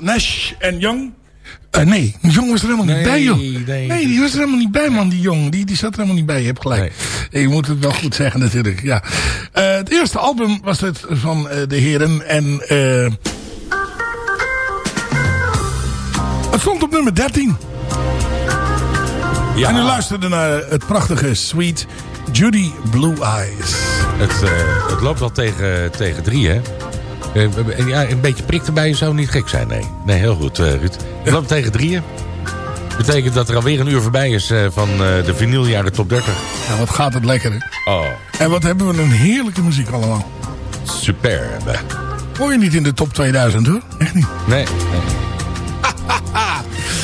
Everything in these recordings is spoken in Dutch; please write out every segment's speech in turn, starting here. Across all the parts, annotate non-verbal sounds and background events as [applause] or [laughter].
Nash en Young. Uh, nee, Jong was er helemaal niet bij, joh. Nee, nee, die was er helemaal niet bij, man, die Jong. Die, die zat er helemaal niet bij, je hebt gelijk. Nee. Je moet het wel goed zeggen, natuurlijk, ja. Uh, het eerste album was het van uh, de heren. En het stond op nummer 13. Ja. En u luisterde naar het prachtige Sweet Judy Blue Eyes. Het, het loopt wel tegen, tegen drie, hè? Ja, een beetje prik erbij zou niet gek zijn, nee. Nee, heel goed, Ruud. Het loopt tegen drieën. Betekent dat er alweer een uur voorbij is van de vinyljaren top 30. Ja, wat gaat het lekker, hè? Oh. En wat hebben we een heerlijke muziek allemaal. Super. Hoor je niet in de top 2000, hoor. Echt niet. Nee. nee.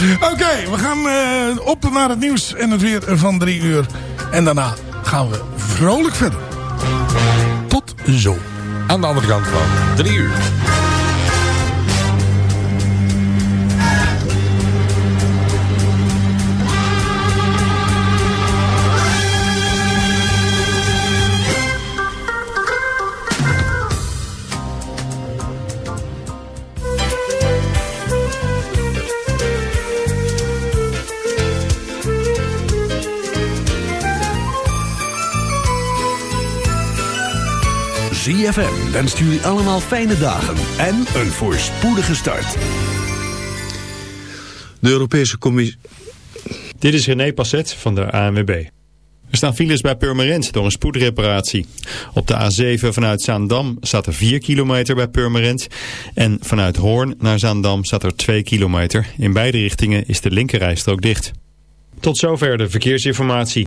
[laughs] Oké, okay, we gaan uh, op naar het nieuws en het weer van drie uur. En daarna gaan we vrolijk verder. Tot zo. Aan de andere kant van drie uur. ZFM wenst jullie allemaal fijne dagen en een voorspoedige start. De Europese Commissie... Dit is René Passet van de ANWB. Er staan files bij Purmerend door een spoedreparatie. Op de A7 vanuit Zaandam staat er 4 kilometer bij Purmerend. En vanuit Hoorn naar Zaandam staat er 2 kilometer. In beide richtingen is de linkerrijstrook dicht. Tot zover de verkeersinformatie.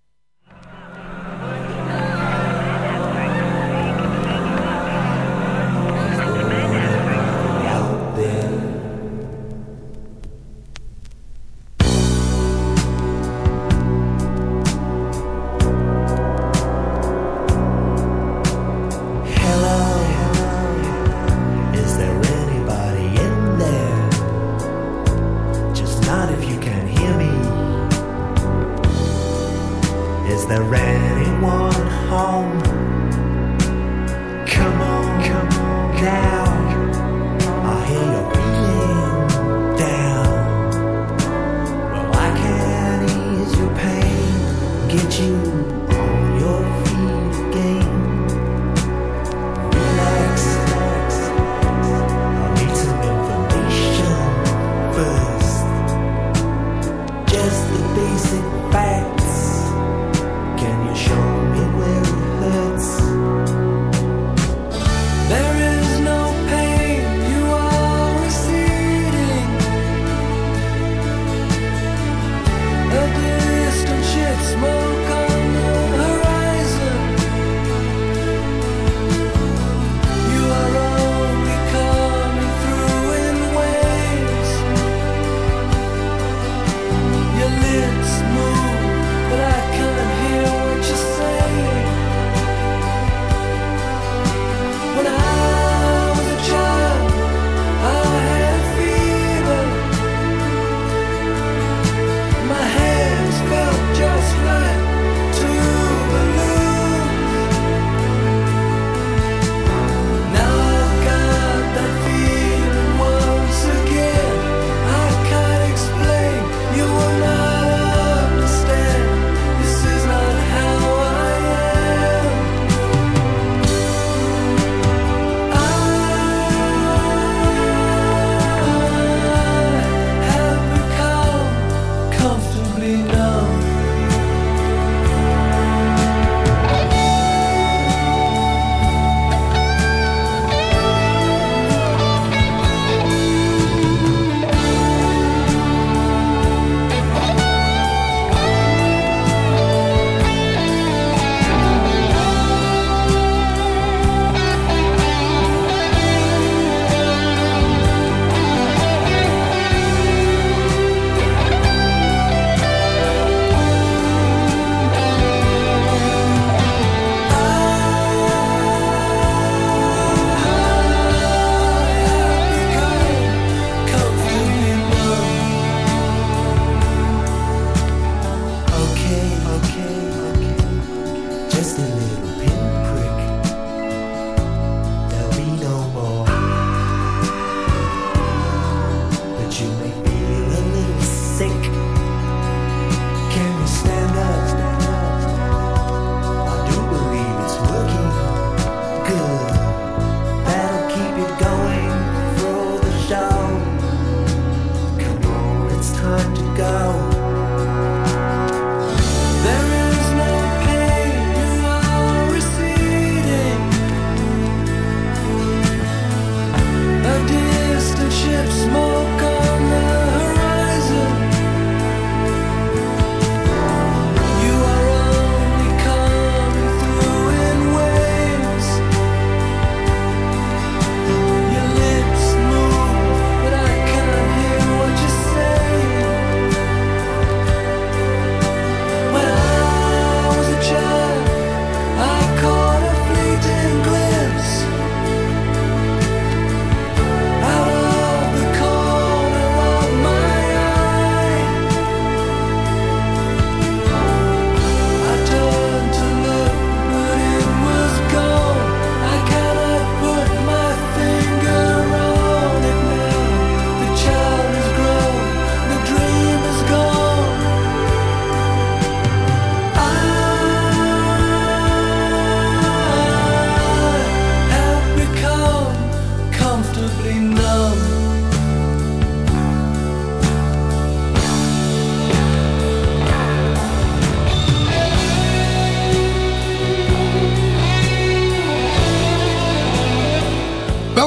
there anyone home?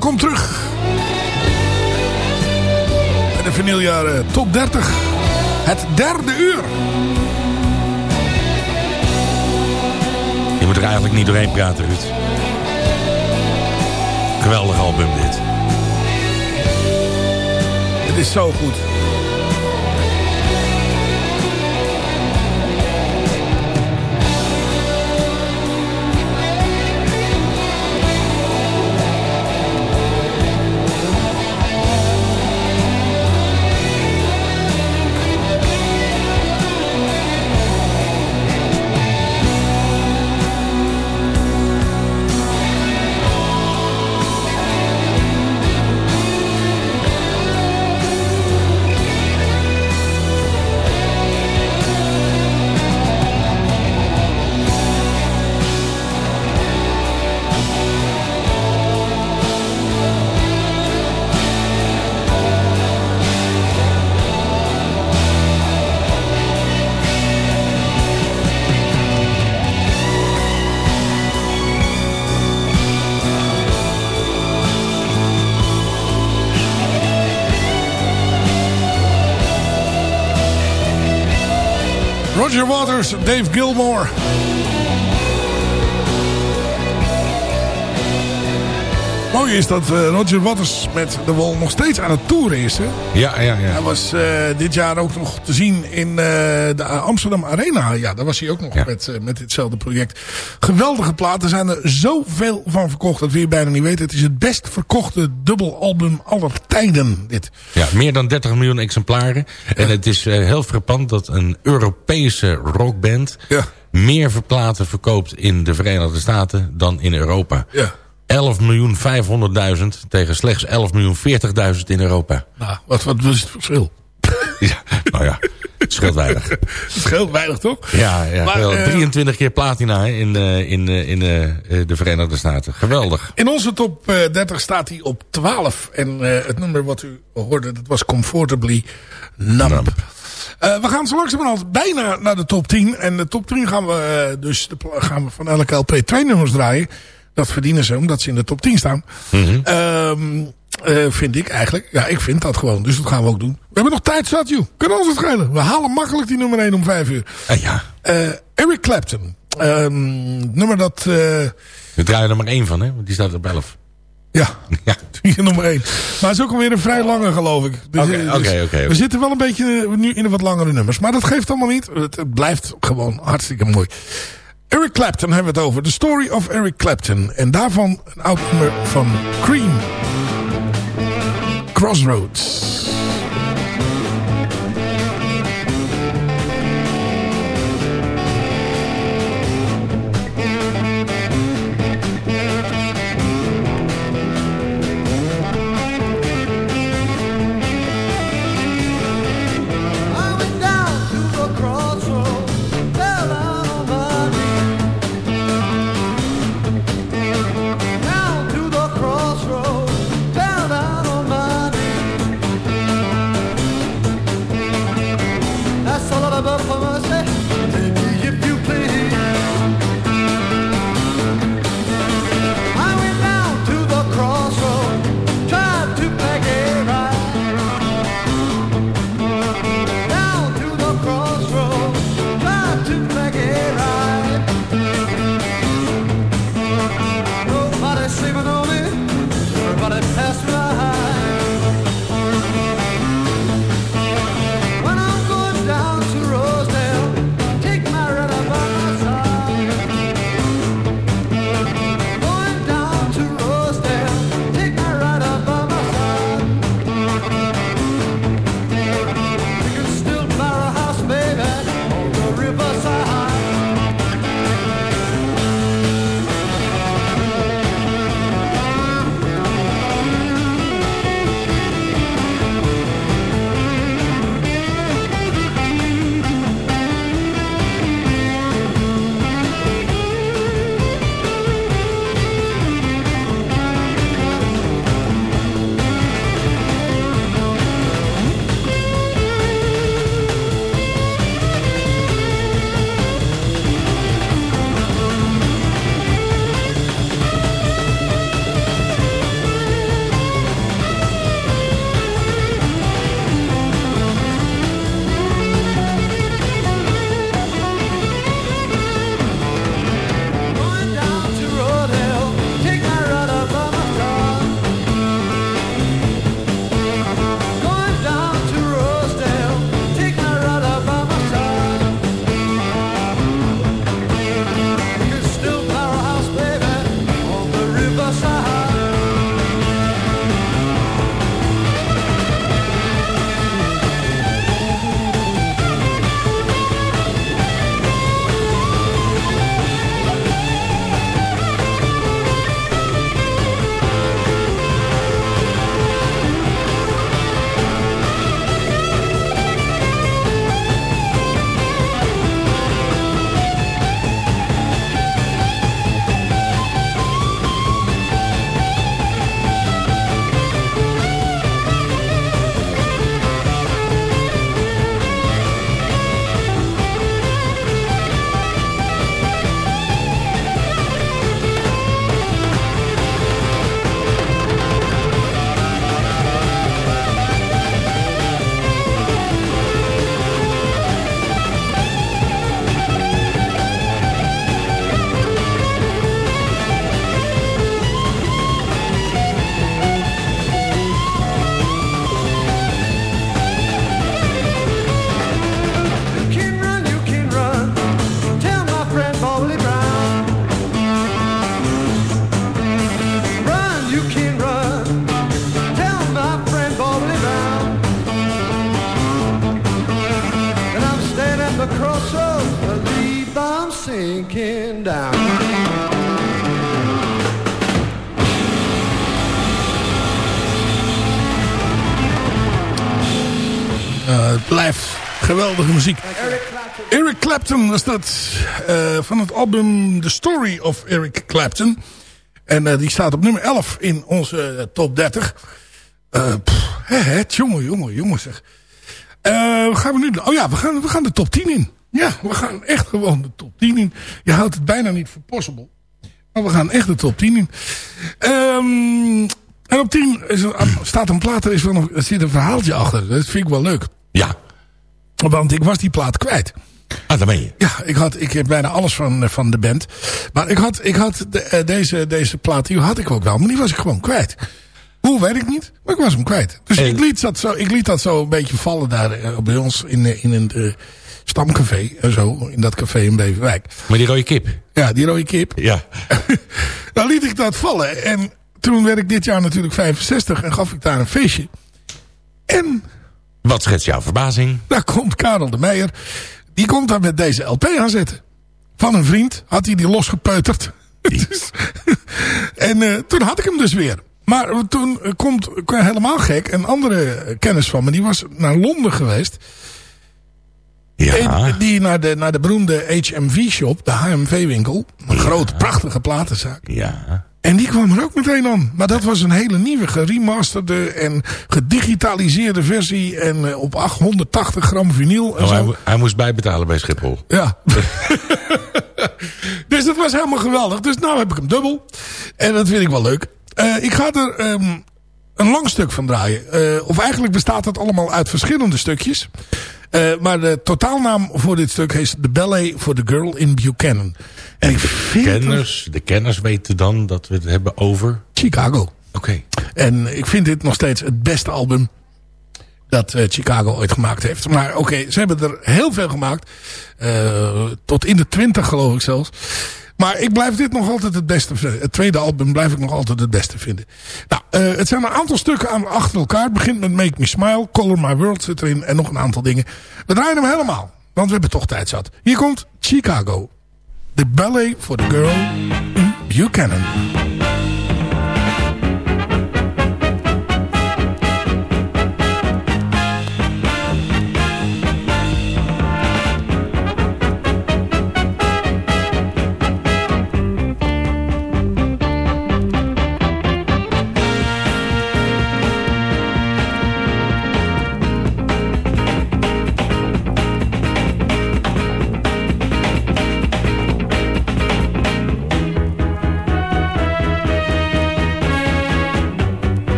Welkom terug. Bij de vinyljaren top 30. Het derde uur. Je moet er eigenlijk niet doorheen praten, Ruud. Geweldig album dit. Het is zo goed. Roger Waters, Dave Gilmore. Mooi is dat eh, Roger Waters met de Wol nog steeds aan het toeren is. Hè? Ja, ja, ja. Hij was eh, dit jaar ook nog te zien in eh, de Amsterdam Arena. Ja, daar was hij ook nog Ja. met, met ditzelfde project. Geweldige platen. Er zijn er zoveel van verkocht dat we je bijna niet weten. Het is het best verkochte dubbelalbum aller tijden. Dit. Ja, meer dan 30 miljoen exemplaren. En het is heel frappant dat een Europese rockband... Ja. meer platen verkoopt in de Verenigde Staten dan in Europa. Ja. 11 miljoen 500.000 tegen slechts 11 miljoen 40.000 in Europa. Nou, wat, wat was het verschil? [laughs] Ja, nou ja, het scheelt weinig. [laughs] Het scheelt weinig, toch? Ja, ja Maar, geweldig. eh, 23 keer platina in, eh, in, eh, in de Verenigde Staten. Geweldig. In onze top eh, 30 staat hij op 12. En het nummer wat u hoorde, dat was Comfortably Numb. Numb. We gaan zo langzamerhand bijna naar de top 10. En de top 10 gaan we dus de, gaan we van elke LP twee nummers draaien. Dat verdienen ze, omdat ze in de top 10 staan. Mhm. Ehm, eh, vind ik eigenlijk. Ja, ik vind dat gewoon. Dus dat gaan we ook doen. We hebben nog tijd zat, joh. Kan ons het schelen. We halen makkelijk die nummer 1 om 5 uur. Ah, ja, Eh, Eric Clapton. Ehm, nummer dat... eh, we draaien er maar één van, hè? want die staat op 11. ja, [laughs] Ja. [laughs] nummer 1. Maar het is ook alweer een vrij lange, geloof ik. Dus, Oké, dus oké. We zitten wel een beetje nu in de wat langere nummers. Maar dat geeft allemaal niet. Het, het blijft gewoon hartstikke mooi. Eric Clapton hebben we het over. The Story of Eric Clapton. En daarvan een oud van Cream. Crossroads. Sinking down. Eh, het blijft geweldige muziek. Eric Clapton was dat. eh, van het album The Story of Eric Clapton. En eh, die staat op nummer 11 in onze top 30. Eh pff, hè, hè, zeg. Eh, wat gaan we nu doen? Oh ja, we gaan, we gaan de top 10 in. Ja, we gaan echt gewoon de top 10 in. Je houdt het bijna niet voor possible. Maar we gaan echt de top 10 in. Ehm, en op 10 is staat een plaat, er, is wel nog, er zit een verhaaltje achter. Dat vind ik wel leuk. Ja. Want ik was die plaat kwijt. Ah, daar ben je. Ja, ik had ik heb bijna alles van, eh, van de band. Maar ik had, ik had de, eh, deze, deze plaat, die had ik ook wel. Maar die was ik gewoon kwijt. Hoe, weet ik niet. Maar ik was hem kwijt. Dus En- ik, liet dat zo, ik liet dat zo een beetje vallen daar eh, bij ons in, eh, in een eh, stamcafé. En zo, in dat café in Beverwijk. Maar die rode kip. Ja, die rode kip. Ja. [laughs] Dan liet ik dat vallen. En toen werd ik dit jaar natuurlijk 65 en gaf ik daar een feestje. En Wat schetst jouw verbazing? daar komt Karel de Meijer. Die komt daar met deze LP aan zetten. Van een vriend had hij die losgepeuterd. [laughs] En toen had ik hem dus weer. Maar toen komt helemaal gek. Een andere kennis van me. Die was naar Londen geweest. Ja. En die naar de, naar de beroemde HMV-shop. De HMV-winkel. Een grote, prachtige platenzaak. Ja. En die kwam er ook meteen aan. Maar dat was een hele nieuwe, geremasterde en gedigitaliseerde versie. En eh, op 880 gram vinyl en Oh, hij, zo. hij moest bijbetalen bij Schiphol. Ja. [laughs] dus dat was helemaal geweldig. Dus nou heb ik hem dubbel. En dat vind ik wel leuk. Eh, ik ga er ehm, een lang stuk van draaien. Eh, of eigenlijk bestaat het allemaal uit verschillende stukjes. Eh, maar de totaalnaam voor dit stuk is The Ballet for the Girl in Buchanan. En ik vind het Kenners, de kenners weten dan dat we het hebben over... Chicago. Oké. En ik vind dit nog steeds het beste album dat Chicago ooit gemaakt heeft. Maar oké, ze hebben er heel veel gemaakt. Tot in de twintig geloof ik zelfs. Maar ik blijf dit nog altijd het beste vinden. Het tweede album blijf ik nog altijd het beste vinden. Nou, eh, het zijn een aantal stukken aan, achter elkaar. Het begint met Make Me Smile. Color My World zit erin. En nog een aantal dingen. We draaien hem helemaal. Want we hebben toch tijd zat. Hier komt Chicago. The Ballet for the Girl Buchanan.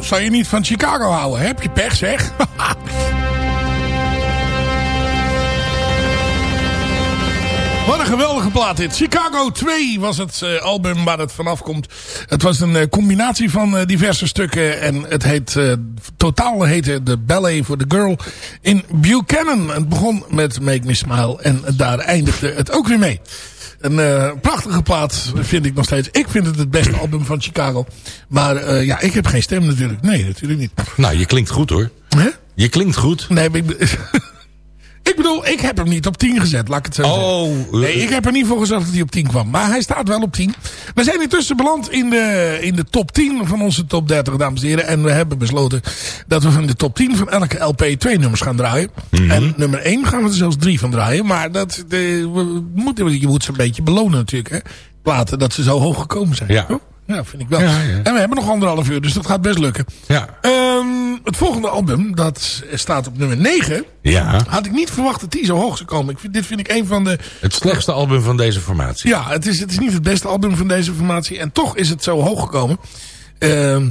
Zou je niet van Chicago houden? Heb je pech, zeg. [laughs] Wat een geweldige plaat dit. Chicago 2 was het eh, album waar het vanaf komt. Het was een eh, combinatie van eh, diverse stukken. En het heet, totaal heette de Ballet for the Girl in Buchanan. Het begon met Make Me Smile. En daar eindigde het ook weer mee. Een eh, prachtige plaat vind ik nog steeds. Ik vind het het beste album van Chicago. Maar eh, ja, ik heb geen stem natuurlijk. Nee, natuurlijk niet. Nou, je klinkt goed hoor. Hè? Je klinkt goed. Nee, maar ik, [laughs] ik bedoel, ik heb hem niet op 10 gezet, laat ik het zo zeggen. Oh, Nee, ik heb er niet voor gezorgd dat hij op 10 kwam. Maar hij staat wel op 10. We zijn intussen beland in de, in de top 10 van onze top 30, dames en heren. En we hebben besloten dat we van de top 10 van elke LP twee nummers gaan draaien. En nummer 1 gaan we er zelfs drie van draaien. Maar dat, de, we moeten, je moet ze een beetje belonen natuurlijk. Hè. Platen dat ze zo hoog gekomen zijn. Ja. Ja, vind ik wel. Ja, ja. En we hebben nog anderhalf uur, dus dat gaat best lukken. Ja. Ehm, het volgende album, dat staat op nummer 9. Ja. Had ik niet verwacht dat die zo hoog zou komen. Ik vind, dit vind ik een van de... Het slechtste album van deze formatie. Ja, het is, het is niet het beste album van deze formatie. En toch is het zo hoog gekomen. Ehm,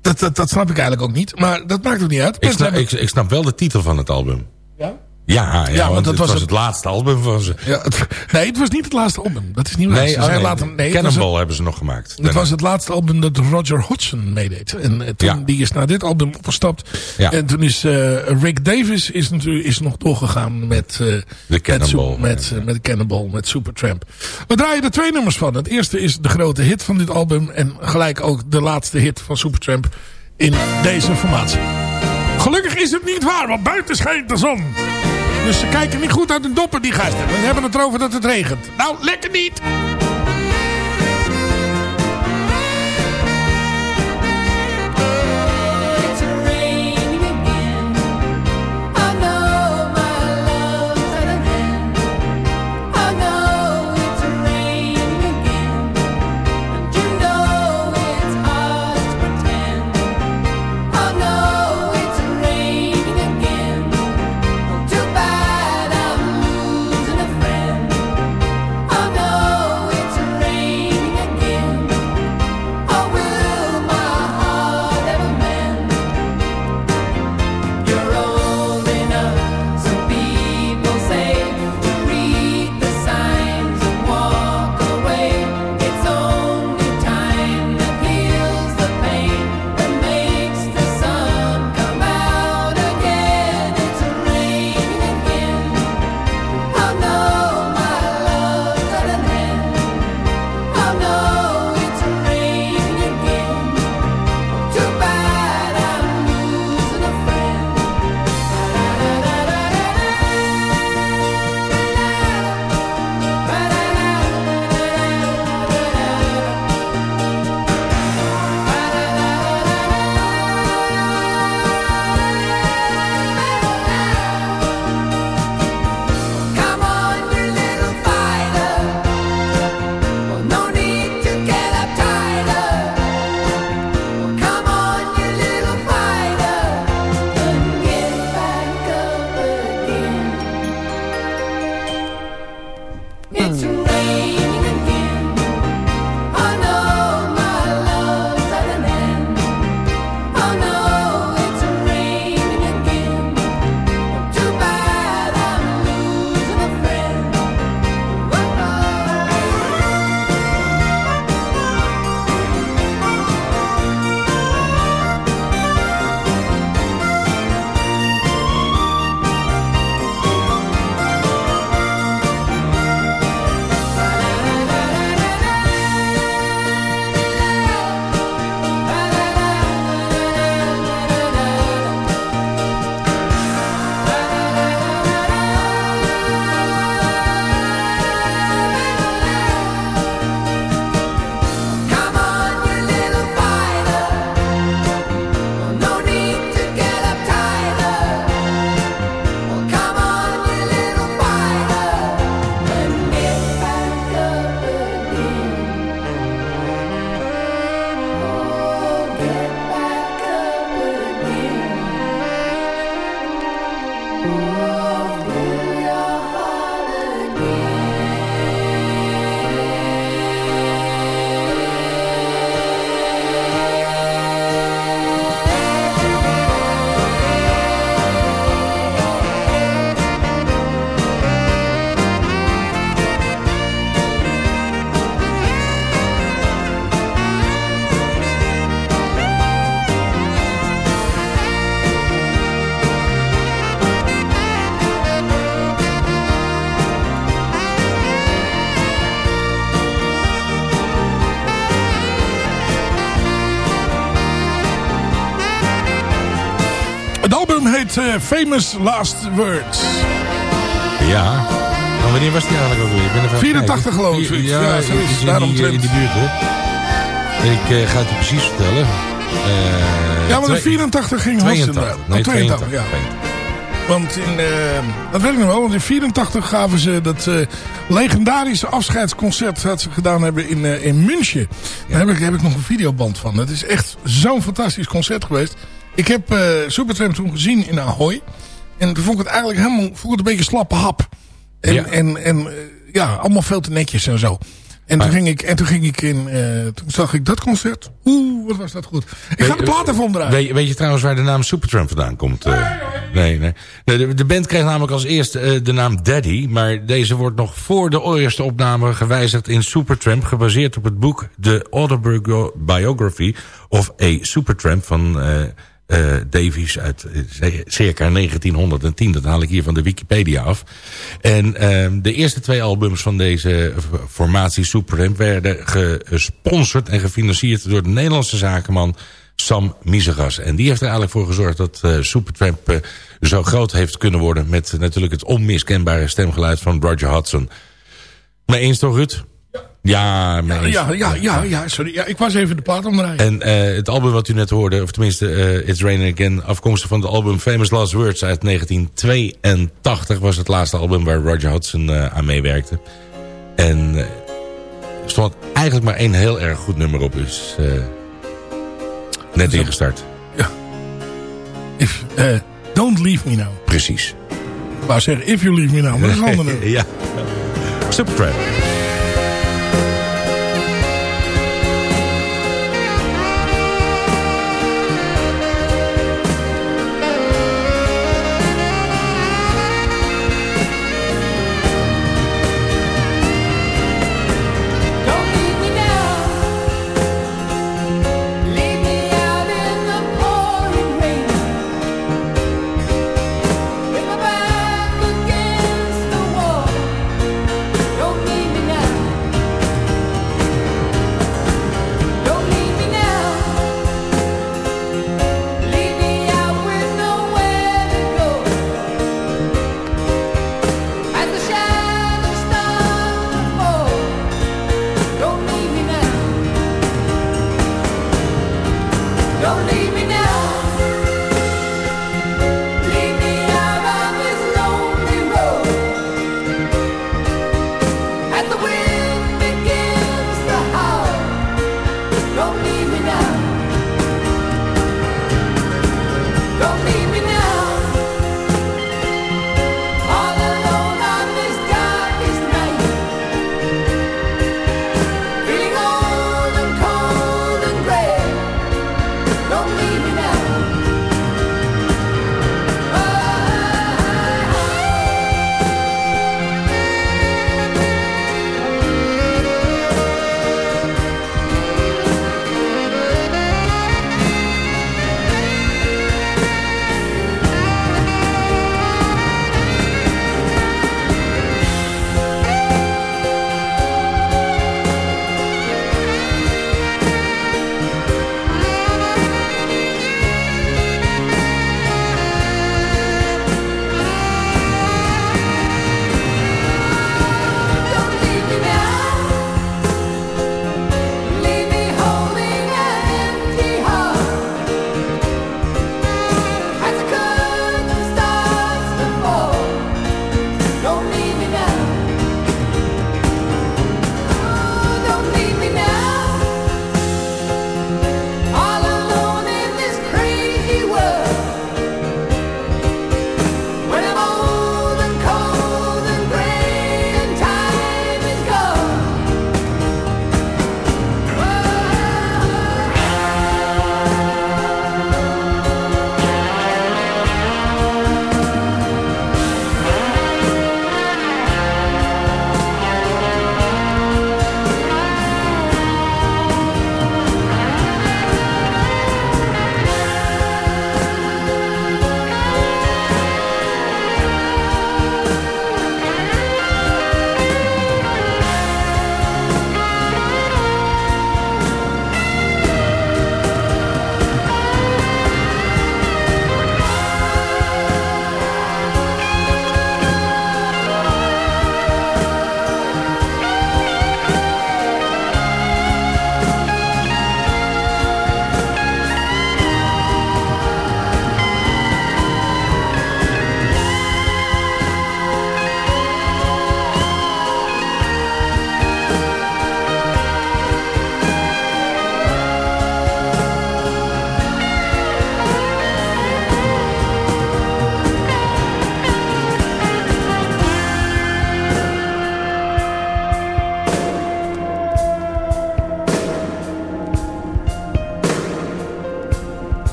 dat, dat, dat snap ik eigenlijk ook niet. Maar dat maakt ook niet uit. Ik snap, ik snap wel de titel van het album. Ja? Ja, ja, want, want dat het was het- laatste album van ze. Ja, het- nee, het was niet het laatste album. Dat is niet waar. Nee, Ze oh, nee, later, nee, het was, Cannonball hebben ze nog gemaakt. het, daarna. was het laatste album dat Roger Hodgson meedeed. En eh, toen, Ja. die is naar dit album opgestapt. Ja. En toen is eh, Rick Davis is natuurlijk is nog doorgegaan met, eh met, Cannonball, met, met Cannonball, met Supertramp. We draaien er twee nummers van. Het eerste is de grote hit van dit album. En gelijk ook de laatste hit van Supertramp in deze formatie. Gelukkig is het niet waar, want buiten schijnt de zon. Dus ze kijken niet goed uit hun doppen, die gasten. We hebben het erover dat het regent. Nou, lekker niet! Het album heet eh, Famous Last Words. Ja. Maar wanneer was die eigenlijk ook weer? Ik ben even aan het 84 kijken. geloof ik. Ja, Ja, iets in, die, in die buurt hoor. Ik eh, ga het je precies vertellen. Eh, Ja, maar de twee- 84 ging Hans 82. inderdaad. Nee, Oh, 82, 82. ja. Want in, dat weet ik nog wel, want in 84 gaven ze dat legendarische afscheidsconcert dat ze gedaan hebben in, in München. Daar heb ik, heb ik nog een videoband van. Het is echt zo'n fantastisch concert geweest. Ik heb eh Supertramp toen gezien in Ahoy. En toen vond ik het eigenlijk helemaal vond ik het een beetje slappe hap. En, Ja. en, en eh, ja, allemaal veel te netjes en zo. En toen, ging ik, en toen ging ik in, eh, toen zag ik dat concert. Oeh, wat was dat goed. Ik ga de plaat even omdraaien. Weet, weet je trouwens waar de naam Supertramp vandaan komt? eh? nee, nee. Nee, De, de band kreeg namelijk als eerste de naam Daddy. Maar deze wordt nog voor de eerste opname gewijzigd in Supertramp. Gebaseerd op het boek The Autobiography of A Supertramp van eh, Davies uit eh, circa 1910. Dat haal ik hier van de Wikipedia af. En ehm, de eerste twee albums van deze formatie Supertramp... werden gesponsord en gefinancierd door de Nederlandse zakenman Sam Misegas. En die heeft er eigenlijk voor gezorgd dat eh, Supertramp zo groot heeft kunnen worden... met natuurlijk het onmiskenbare stemgeluid van Roger Hudson. Mee eens toch, Ruud? Ja. Ja, ja, ja, ja, sorry. Ja, ik was even de plaat omdraaien. En eh, het album wat u net hoorde, of tenminste eh, It's Raining Again... afkomstig van het album Famous Last Words uit 1982... was het laatste album waar Roger Hudson eh, aan meewerkte. En er stond eigenlijk maar één heel erg goed nummer op. Dus net ingestart. If, eh, don't leave me now. Precies. Ik wou zeggen, if you leave me now. Maar dat is een [laughs] ander nummer. ja. Supertramp.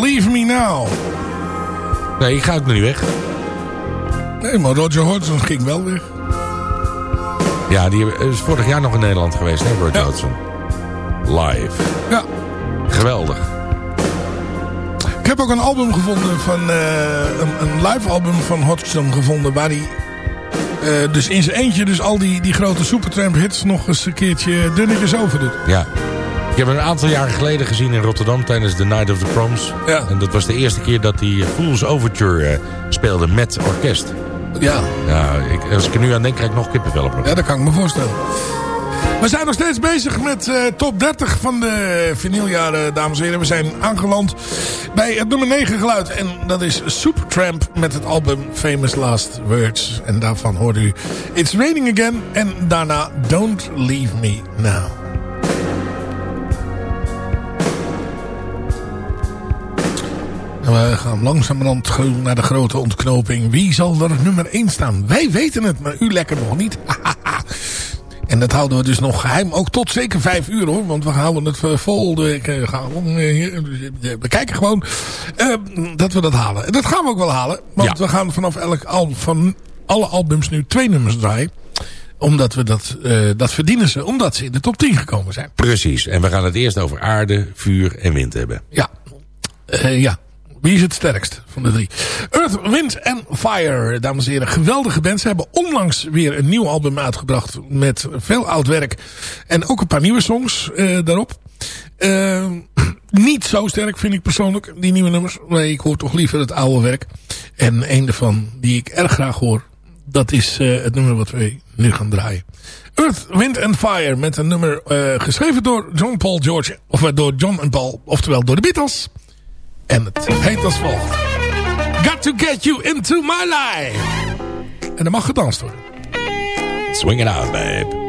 Leave Me Now. Nee, ik ga ook nog niet weg. Nee, maar Roger Hodgson ging wel weg. Ja, die is vorig jaar nog in Nederland geweest, hè, Roger Ja. Hodgson. Live. Ja. Geweldig. Ik heb ook een album gevonden van... eh, een, een live album van Hodgson gevonden... waar hij eh, dus in zijn eentje dus al die, die grote Supertramp hits... nog eens een keertje dunnetjes over doet. Ja. Ik heb hem een aantal jaren geleden gezien in Rotterdam tijdens The Night of the Proms. Ja. En dat was de eerste keer dat hij Fool's Overture eh, speelde met orkest. Ja. Ja, ik, als ik er nu aan denk, krijg ik nog kippenvel op Ja, dat kan ik me voorstellen. We zijn nog steeds bezig met eh, top 30 van de vinyljaren, dames en heren. We zijn aangeland bij het nummer 9 geluid. En dat is Supertramp met het album Famous Last Words. En daarvan hoort u It's Raining Again. En daarna Don't Leave Me Now. We gaan langzamerhand naar de grote ontknoping. Wie zal er nummer 1 staan? Wij weten het, maar u lekker nog niet. [laughs] en dat houden we dus nog geheim. Ook tot zeker 5 uur hoor. Want we houden het eh, vol. We kijken gewoon eh, dat we dat halen. En dat gaan we ook wel halen. Want Ja. we gaan vanaf elk van alle albums nu twee nummers draaien. Omdat we dat, eh, dat verdienen ze. Omdat ze in de top 10 gekomen zijn. Precies. En we gaan het eerst over aarde, vuur en wind hebben. Ja. Ja. Wie is het sterkst van de drie? Earth, Wind and Fire, dames en heren. Geweldige band. Ze hebben onlangs weer een nieuw album uitgebracht. Met veel oud werk. En ook een paar nieuwe songs eh, daarop. Eh, niet zo sterk vind ik persoonlijk, die nieuwe nummers. Nee, ik hoor toch liever het oude werk. En een daarvan die ik erg graag hoor. Dat is eh, het nummer wat we nu gaan draaien. Earth, Wind and Fire. Met een nummer geschreven door John Paul George. Of door John Paul. Oftewel door de Beatles. En het heet als volgt. Got to get you into my life. En er mag gedanst worden. Swing it out, babe.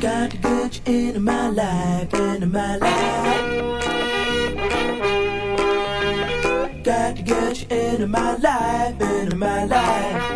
Got to get you into my life, into my life. Got to get you into my life, into my life.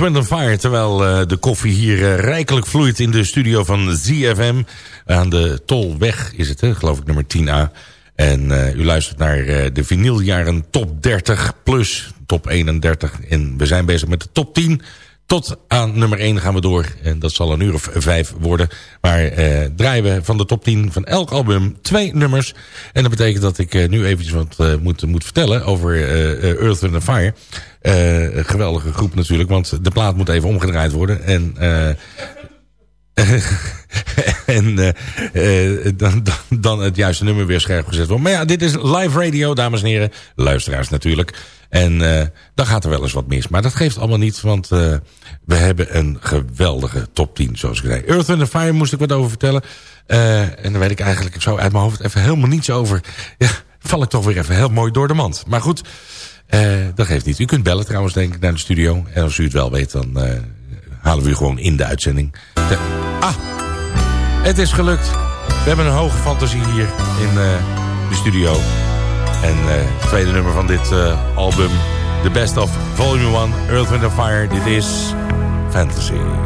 Earth, Wind Fire, terwijl uh, de koffie hier uh, rijkelijk vloeit in de studio van ZFM. Aan de Tolweg is het, hè, geloof ik, nummer 10A. En uh, u luistert naar de vinyljaren top 30 plus top 31. En we zijn bezig met de top 10. Tot aan nummer 1 gaan we door. En dat zal een uur of vijf worden. Maar eh, draaien we van de top 10 van elk album twee nummers. En dat betekent dat ik eh, nu eventjes wat uh, moet, moet vertellen over uh, Earth and Fire. geweldige groep natuurlijk, want de plaat moet even omgedraaid worden. En... [laughs] en dan, dan, dan het juiste nummer weer scherp gezet wordt. Maar ja, dit is live radio, dames en heren. Luisteraars natuurlijk. En uh, dan gaat er wel eens wat mis. Maar dat geeft allemaal niet, want we hebben een geweldige top 10, zoals ik zei. Earth and Fire moest ik wat over vertellen. En dan weet ik eigenlijk zo uit mijn hoofd even helemaal niets over. Ja, val ik toch weer even heel mooi door de mand. Maar goed, dat geeft niet. U kunt bellen trouwens, denk ik, naar de studio. En als u het wel weet, dan halen we u gewoon in de uitzending. Ah, het is gelukt. We hebben een hoge fantasie hier in de studio. En uh, het tweede nummer van dit uh, album, The Best of Volume 1, Earth, Wind Fire. Dit is Fantasy.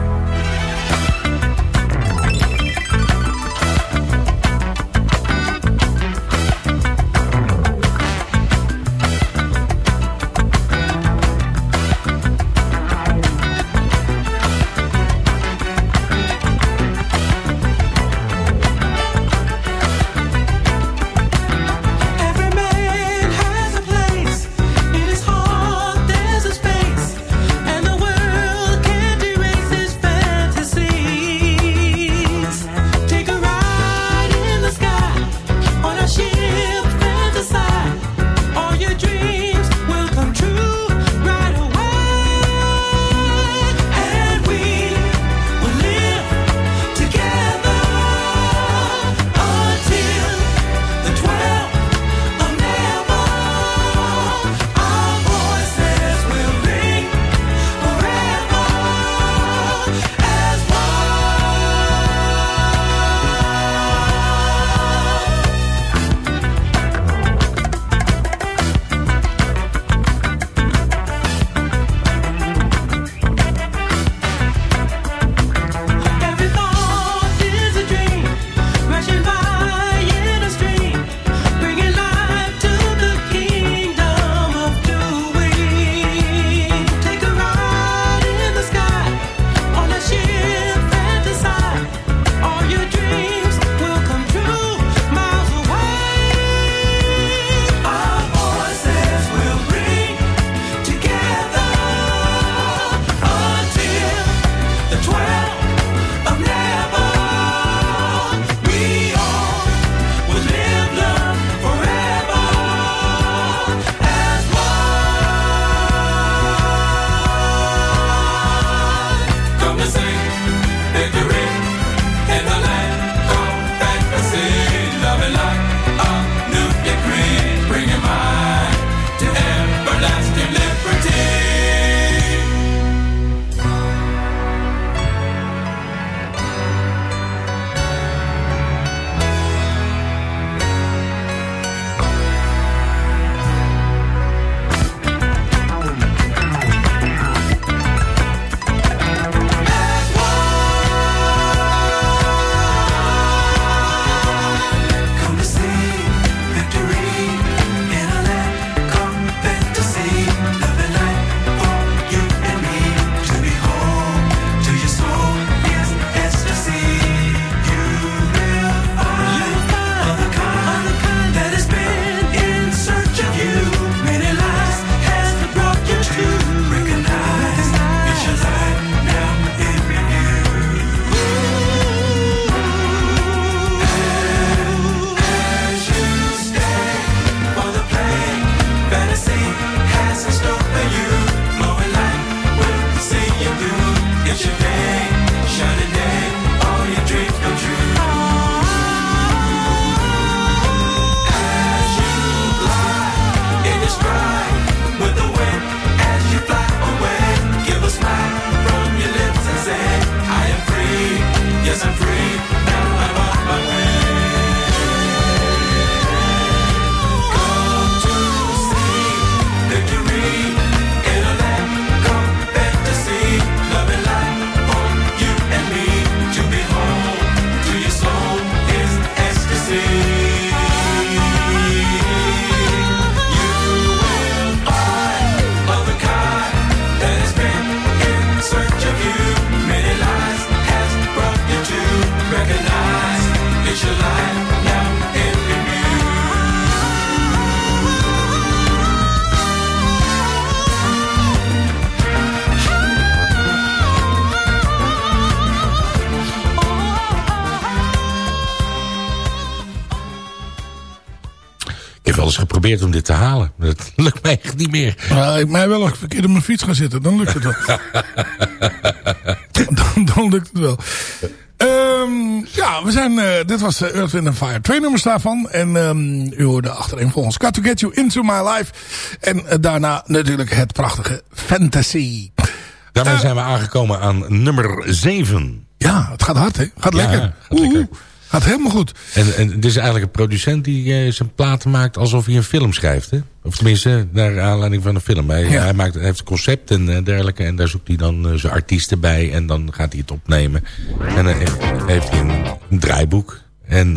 Geprobeerd om dit te halen. Dat [laughs] lukt mij echt niet meer. Maar ik mij wel als ik verkeerd op mijn fiets ga zitten, dan lukt het wel. [laughs] dan, dan lukt het wel. Ehm, ja, we zijn, eh, dit was uh, Earth, Wind Fire. Twee nummers daarvan. En ehm, u hoorde achterin volgens Got to Get You Into My Life. En eh, daarna natuurlijk het prachtige Fantasy. Daarmee Eh, zijn we aangekomen aan nummer 7. Ja, het gaat hard, hè? Gaat Ja, lekker. gaat Oeh, lekker. Gaat helemaal goed. En, en dit is eigenlijk een producent die eh, zijn platen maakt alsof hij een film schrijft. Hè? Of tenminste, naar aanleiding van een film. Hij, Ja. hij, maakt, hij heeft een concept en eh, dergelijke. En daar zoekt hij dan eh, zijn artiesten bij. En dan gaat hij het opnemen. En dan heeft- heeft hij een, een draaiboek. En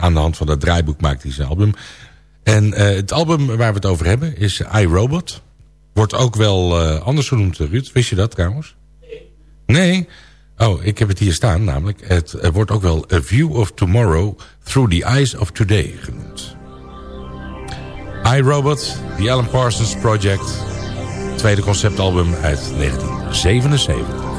aan de hand van dat draaiboek maakt hij zijn album. En eh, het album waar we het over hebben is iRobot. Wordt ook wel eh, anders genoemd, Ruud. Wist je dat trouwens? Nee. Oh, ik heb het hier staan namelijk. Het wordt ook wel A View of Tomorrow Through the Eyes of Today genoemd. iRobot, The Alan Parsons Project. Tweede conceptalbum uit 1977.